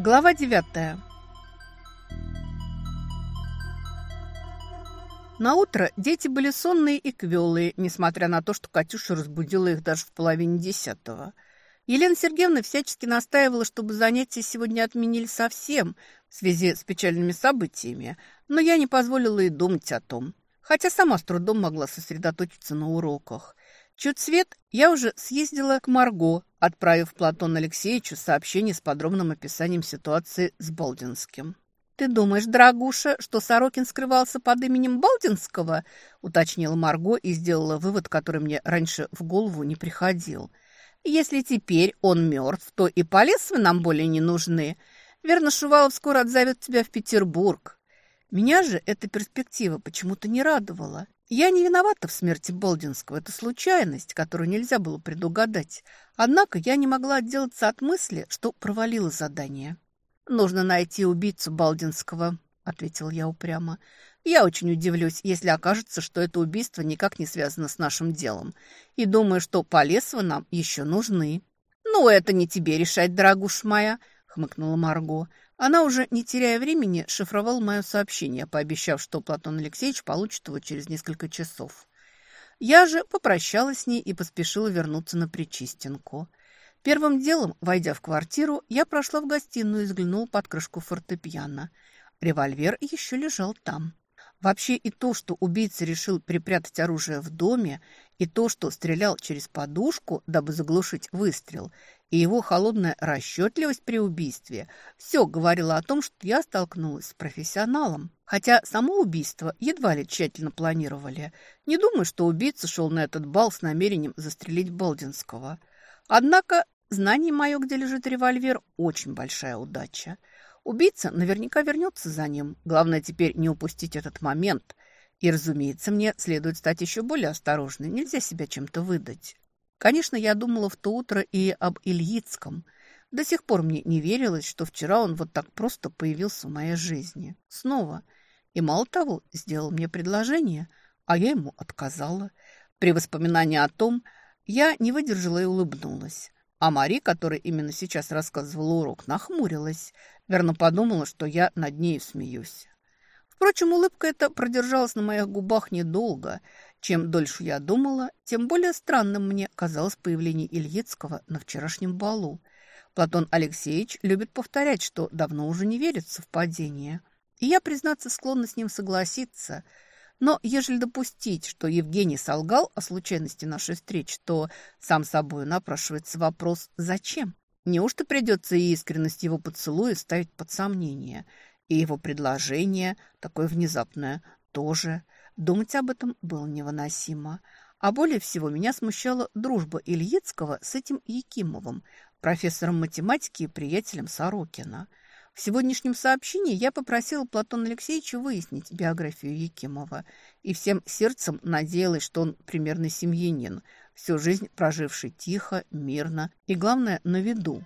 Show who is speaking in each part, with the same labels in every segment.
Speaker 1: Глава девятая. На утро дети были сонные и квелые, несмотря на то, что Катюша разбудила их даже в половине десятого. Елена Сергеевна всячески настаивала, чтобы занятия сегодня отменили совсем в связи с печальными событиями, но я не позволила и думать о том, хотя сама с трудом могла сосредоточиться на уроках. Чуть свет, я уже съездила к Марго, отправив Платону Алексеевичу сообщение с подробным описанием ситуации с Болдинским. «Ты думаешь, дорогуша, что Сорокин скрывался под именем Балдинского?» уточнила Марго и сделала вывод, который мне раньше в голову не приходил. «Если теперь он мертв, то и полесвы нам более не нужны. Верно, Шувалов скоро отзовет тебя в Петербург». Меня же эта перспектива почему-то не радовала. Я не виновата в смерти Болдинского. Это случайность, которую нельзя было предугадать. Однако я не могла отделаться от мысли, что провалила задание. «Нужно найти убийцу Балдинского», — ответил я упрямо. «Я очень удивлюсь, если окажется, что это убийство никак не связано с нашим делом. И думаю, что Полесова нам еще нужны». «Ну, это не тебе решать, дорогуша моя», — хмыкнула Марго. Она уже, не теряя времени, шифровала мое сообщение, пообещав, что Платон Алексеевич получит его через несколько часов. Я же попрощалась с ней и поспешила вернуться на Причистенку. Первым делом, войдя в квартиру, я прошла в гостиную и взглянула под крышку фортепиано. Револьвер еще лежал там. Вообще и то, что убийца решил припрятать оружие в доме, и то, что стрелял через подушку, дабы заглушить выстрел, и его холодная расчетливость при убийстве, все говорило о том, что я столкнулась с профессионалом. Хотя само убийство едва ли тщательно планировали. Не думаю, что убийца шел на этот бал с намерением застрелить Болдинского. Однако знание мое, где лежит револьвер, очень большая удача. Убийца наверняка вернется за ним. Главное теперь не упустить этот момент. И, разумеется, мне следует стать еще более осторожной. Нельзя себя чем-то выдать. Конечно, я думала в то утро и об Ильицком. До сих пор мне не верилось, что вчера он вот так просто появился в моей жизни. Снова. И мало того, сделал мне предложение, а я ему отказала. При воспоминании о том, я не выдержала и улыбнулась. А Мари, которая именно сейчас рассказывала урок, нахмурилась. Верно подумала, что я над ней смеюсь. Впрочем, улыбка эта продержалась на моих губах недолго. Чем дольше я думала, тем более странным мне казалось появление Ильицкого на вчерашнем балу. Платон Алексеевич любит повторять, что давно уже не верит в совпадение. И я, признаться, склонна с ним согласиться – но ежели допустить, что Евгений солгал о случайности нашей встречи, то сам собой напрашивается вопрос «зачем?». Неужто придется и искренность его поцелуя ставить под сомнение? И его предложение, такое внезапное, тоже. Думать об этом было невыносимо. А более всего меня смущала дружба Ильицкого с этим Якимовым, профессором математики и приятелем Сорокина – в сегодняшнем сообщении я попросила Платона Алексеевича выяснить биографию Якимова и всем сердцем надеялась, что он примерный семьянин, всю жизнь проживший тихо, мирно и, главное, на виду.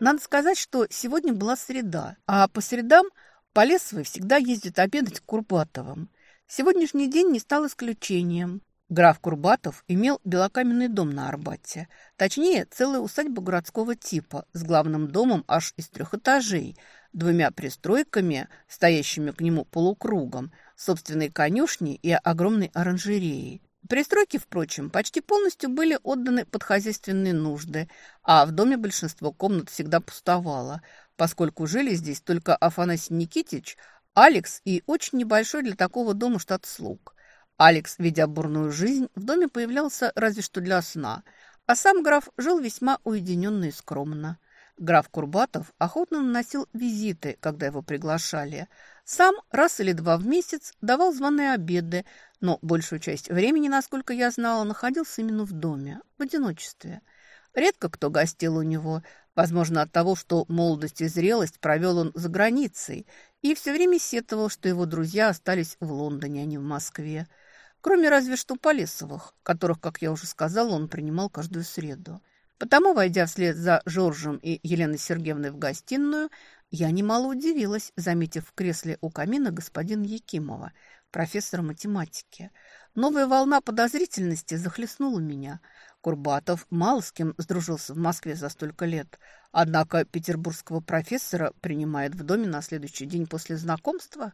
Speaker 1: Надо сказать, что сегодня была среда, а по средам Полесовый всегда ездит обедать к Курбатовым – Сегодняшний день не стал исключением. Граф Курбатов имел белокаменный дом на Арбате, точнее, целая усадьба городского типа с главным домом аж из трех этажей, двумя пристройками, стоящими к нему полукругом, собственной конюшней и огромной оранжереей. Пристройки, впрочем, почти полностью были отданы под хозяйственные нужды, а в доме большинство комнат всегда пустовало, поскольку жили здесь только Афанасий Никитич, Алекс и очень небольшой для такого дома штат слуг. Алекс, ведя бурную жизнь, в доме появлялся разве что для сна, а сам граф жил весьма уединенно и скромно. Граф Курбатов охотно наносил визиты, когда его приглашали. Сам раз или два в месяц давал званые обеды, но большую часть времени, насколько я знала, находился именно в доме, в одиночестве. Редко кто гостил у него, возможно, от того, что молодость и зрелость провел он за границей, и все время сетовал, что его друзья остались в Лондоне, а не в Москве. Кроме разве что Полесовых, которых, как я уже сказала, он принимал каждую среду. Потому, войдя вслед за Жоржем и Еленой Сергеевной в гостиную, я немало удивилась, заметив в кресле у камина господина Якимова, профессора математики. Новая волна подозрительности захлестнула меня. Курбатов мало с кем сдружился в Москве за столько лет. Однако петербургского профессора принимает в доме на следующий день после знакомства.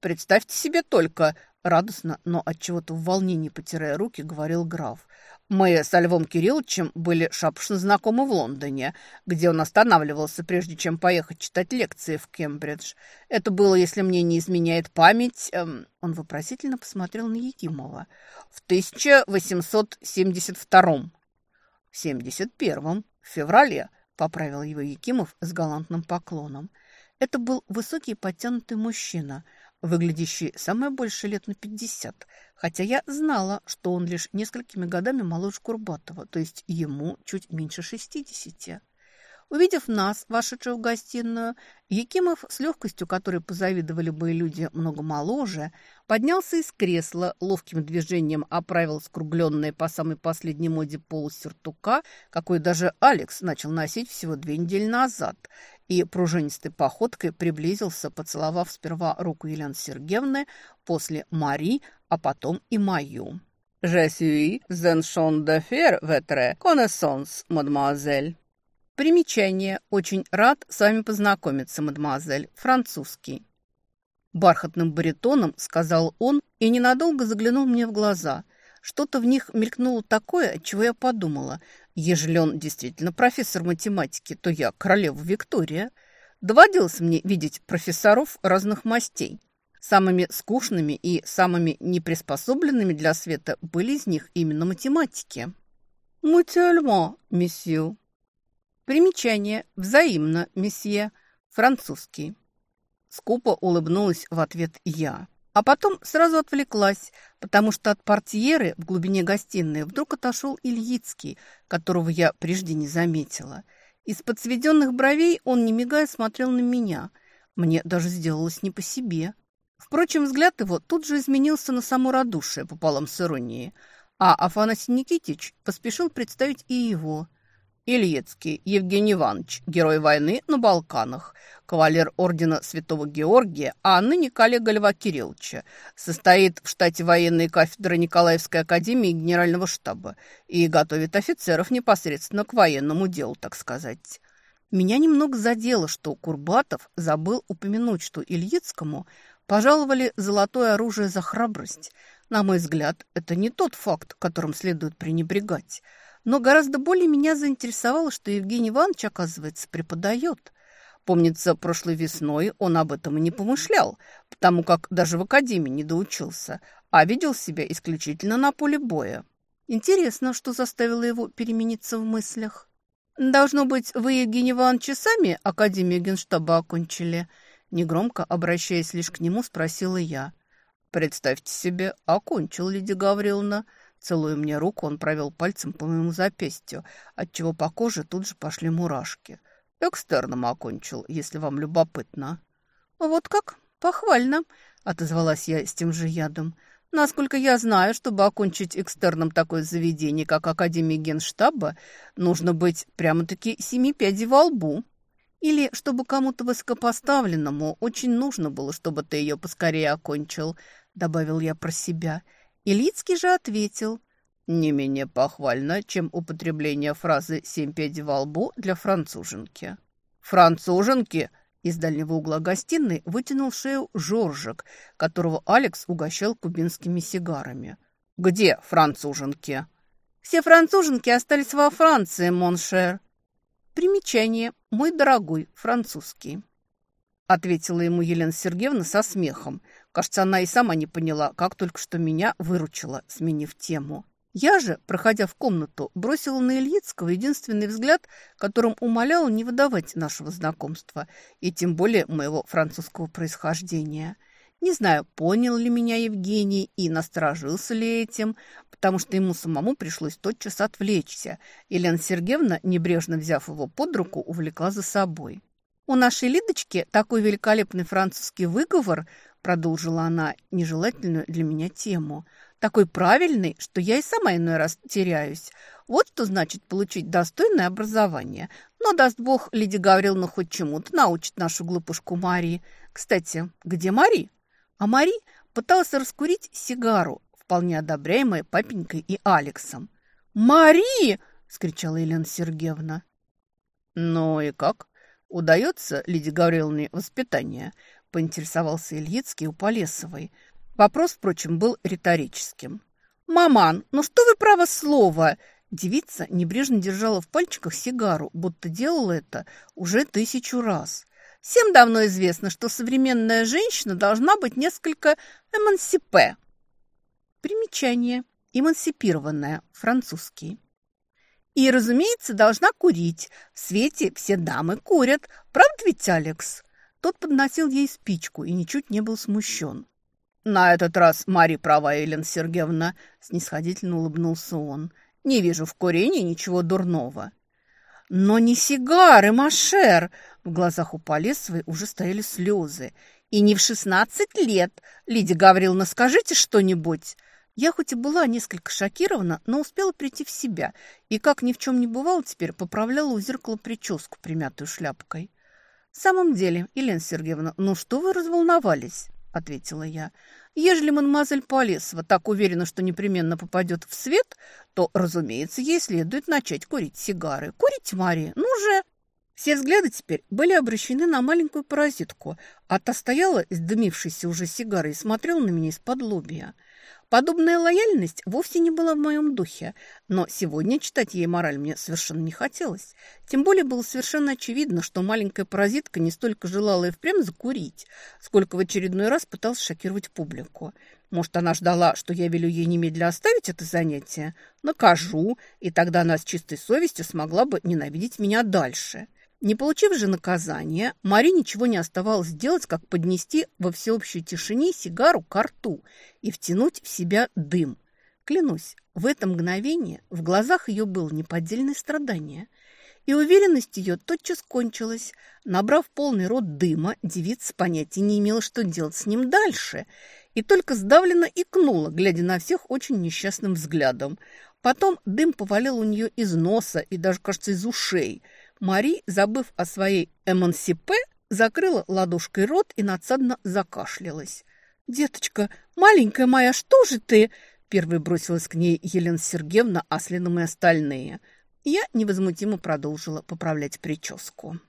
Speaker 1: Представьте себе только, радостно, но от чего-то в волнении потирая руки, говорил граф. Мы с Львом Кирилловичем были шапошно знакомы в Лондоне, где он останавливался, прежде чем поехать читать лекции в Кембридж. Это было, если мне не изменяет память... Эм, он вопросительно посмотрел на Якимова. В 1872-м. В 71-м, в феврале, поправил его Якимов с галантным поклоном. Это был высокий подтянутый мужчина – выглядящий самое больше лет на пятьдесят, хотя я знала, что он лишь несколькими годами моложе Курбатова, то есть ему чуть меньше шестидесяти. Увидев нас, вошедших в гостиную, Якимов, с легкостью которой позавидовали бы люди много моложе, поднялся из кресла, ловким движением оправил скругленные по самой последней моде полусертука, какой даже Алекс начал носить всего две недели назад, и пружинистой походкой приблизился, поцеловав сперва руку Елены Сергеевны, после Мари, а потом и мою. «Je suis un champ de fer votre connaissance, mademoiselle». Примечание. Очень рад с вами познакомиться, мадемуазель. Французский. Бархатным баритоном сказал он и ненадолго заглянул мне в глаза. Что-то в них мелькнуло такое, от чего я подумала. Ежели он действительно профессор математики, то я королева Виктория. Доводилось мне видеть профессоров разных мастей. Самыми скучными и самыми неприспособленными для света были из них именно математики. «Мутюльмо, месье», Примечание. Взаимно, месье. Французский. Скупо улыбнулась в ответ я. А потом сразу отвлеклась, потому что от портьеры в глубине гостиной вдруг отошел Ильицкий, которого я прежде не заметила. Из подсведенных бровей он, не мигая, смотрел на меня. Мне даже сделалось не по себе. Впрочем, взгляд его тут же изменился на само радушие пополам с иронией, а Афанасий Никитич поспешил представить и его – Ильецкий Евгений Иванович, герой войны на Балканах, кавалер ордена Святого Георгия, а ныне коллега Льва Кирилловича, состоит в штате военной кафедры Николаевской академии генерального штаба и готовит офицеров непосредственно к военному делу, так сказать. Меня немного задело, что Курбатов забыл упомянуть, что Ильицкому пожаловали золотое оружие за храбрость. На мой взгляд, это не тот факт, которым следует пренебрегать – но гораздо более меня заинтересовало, что Евгений Иванович, оказывается, преподает. Помнится, прошлой весной он об этом и не помышлял, потому как даже в академии не доучился, а видел себя исключительно на поле боя. Интересно, что заставило его перемениться в мыслях. «Должно быть, вы, Евгений Иванович, сами Академию Генштаба окончили?» Негромко, обращаясь лишь к нему, спросила я. «Представьте себе, окончил, Лидия Гавриловна», Целуя мне руку, он провел пальцем по моему запястью, отчего по коже тут же пошли мурашки. «Экстерном окончил, если вам любопытно». «Вот как? Похвально», — отозвалась я с тем же ядом. «Насколько я знаю, чтобы окончить экстерном такое заведение, как Академия Генштаба, нужно быть прямо-таки семи пядей во лбу». Или чтобы кому-то высокопоставленному очень нужно было, чтобы ты ее поскорее окончил, добавил я про себя. Илицкий же ответил, не менее похвально, чем употребление фразы «семь пядей во лбу» для француженки. «Француженки!» Из дальнего угла гостиной вытянул шею Жоржик, которого Алекс угощал кубинскими сигарами. «Где француженки?» «Все француженки остались во Франции, mon cher». Примечание. Мой дорогой французский. Ответила ему Елена Сергеевна со смехом. Кажется, она и сама не поняла, как только что меня выручила, сменив тему. Я же, проходя в комнату, бросила на Ильицкого единственный взгляд, которым умоляла не выдавать нашего знакомства, и тем более моего французского происхождения. Не знаю, понял ли меня Евгений и насторожился ли этим, потому что ему самому пришлось тотчас отвлечься. Елена Сергеевна, небрежно взяв его под руку, увлекла за собой. «У нашей Лидочки такой великолепный французский выговор», продолжила она нежелательную для меня тему, «такой правильный, что я и сама иной раз теряюсь. Вот что значит получить достойное образование. Но, даст Бог, Лидия Гавриловна хоть чему-то научит нашу глупушку Марии. Кстати, где Мари?» А Мари пыталась раскурить сигару, вполне одобряемая папенькой и Алексом. «Мари!» – скричала Елена Сергеевна. «Ну и как? Удается, Лидии Гавриловне, воспитание?» – поинтересовался Ильицкий у Полесовой. Вопрос, впрочем, был риторическим. «Маман, ну что вы право слово?» Девица небрежно держала в пальчиках сигару, будто делала это уже тысячу раз. Всем давно известно, что современная женщина должна быть несколько эмансипе. Примечание. Эмансипированная. Французский. И, разумеется, должна курить. В свете все дамы курят. Правда ведь, Алекс? Тот подносил ей спичку и ничуть не был смущен. «На этот раз Мари права, Елена Сергеевна», – снисходительно улыбнулся он. «Не вижу в курении ничего дурного». «Но не сигары, Машер!» В глазах у Полесовой уже стояли слезы. «И не в шестнадцать лет! Лидия Гавриловна, скажите что-нибудь!» Я хоть и была несколько шокирована, но успела прийти в себя и, как ни в чем не бывало, теперь поправляла у зеркала прическу, примятую шляпкой. «В самом деле, Елена Сергеевна, ну что вы разволновались?» – ответила я. «Ежели мадемуазель Полесова так уверена, что непременно попадет в свет, то, разумеется, ей следует начать курить сигары. Курите, Мария, ну же!» Все взгляды теперь были обращены на маленькую паразитку, а та стояла с дымившейся уже сигарой и смотрела на меня из-под лобья. Подобная лояльность вовсе не была в моем духе, но сегодня читать ей мораль мне совершенно не хотелось. Тем более было совершенно очевидно, что маленькая паразитка не столько желала и впрямь закурить, сколько в очередной раз пыталась шокировать публику. Может, она ждала, что я велю ей немедля оставить это занятие? Накажу, и тогда она с чистой совестью смогла бы ненавидеть меня дальше. Не получив же наказания, Мари ничего не оставалось делать, как поднести во всеобщей тишине сигару к рту и втянуть в себя дым. Клянусь, в это мгновение в глазах ее было неподдельное страдание. И уверенность ее тотчас кончилась. Набрав полный рот дыма, девица понятия не имела, что делать с ним дальше, и только сдавленно икнула, глядя на всех очень несчастным взглядом. Потом дым повалил у нее из носа и даже, кажется, из ушей – Мари, забыв о своей эмансипе, закрыла ладошкой рот и надсадно закашлялась. «Деточка, маленькая моя, что же ты?» Первой бросилась к ней Елена Сергеевна, а следом и остальные. Я невозмутимо продолжила поправлять прическу.